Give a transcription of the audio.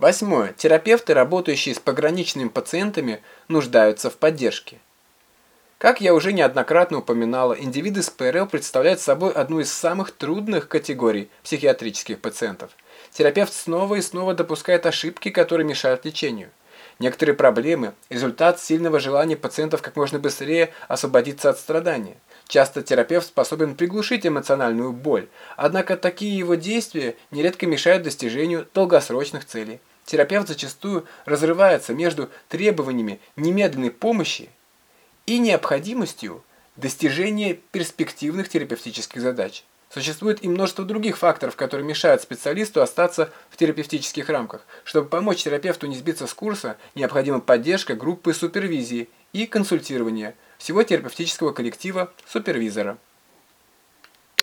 Восьмое. Терапевты, работающие с пограничными пациентами, нуждаются в поддержке. Как я уже неоднократно упоминала, индивиды с ПРЛ представляют собой одну из самых трудных категорий психиатрических пациентов. Терапевт снова и снова допускает ошибки, которые мешают лечению. Некоторые проблемы – результат сильного желания пациентов как можно быстрее освободиться от страдания. Часто терапевт способен приглушить эмоциональную боль, однако такие его действия нередко мешают достижению долгосрочных целей. Терапевт зачастую разрывается между требованиями немедленной помощи и необходимостью достижения перспективных терапевтических задач. Существует и множество других факторов, которые мешают специалисту остаться в терапевтических рамках. Чтобы помочь терапевту не сбиться с курса, необходима поддержка группы супервизии и консультирования всего терапевтического коллектива супервизора.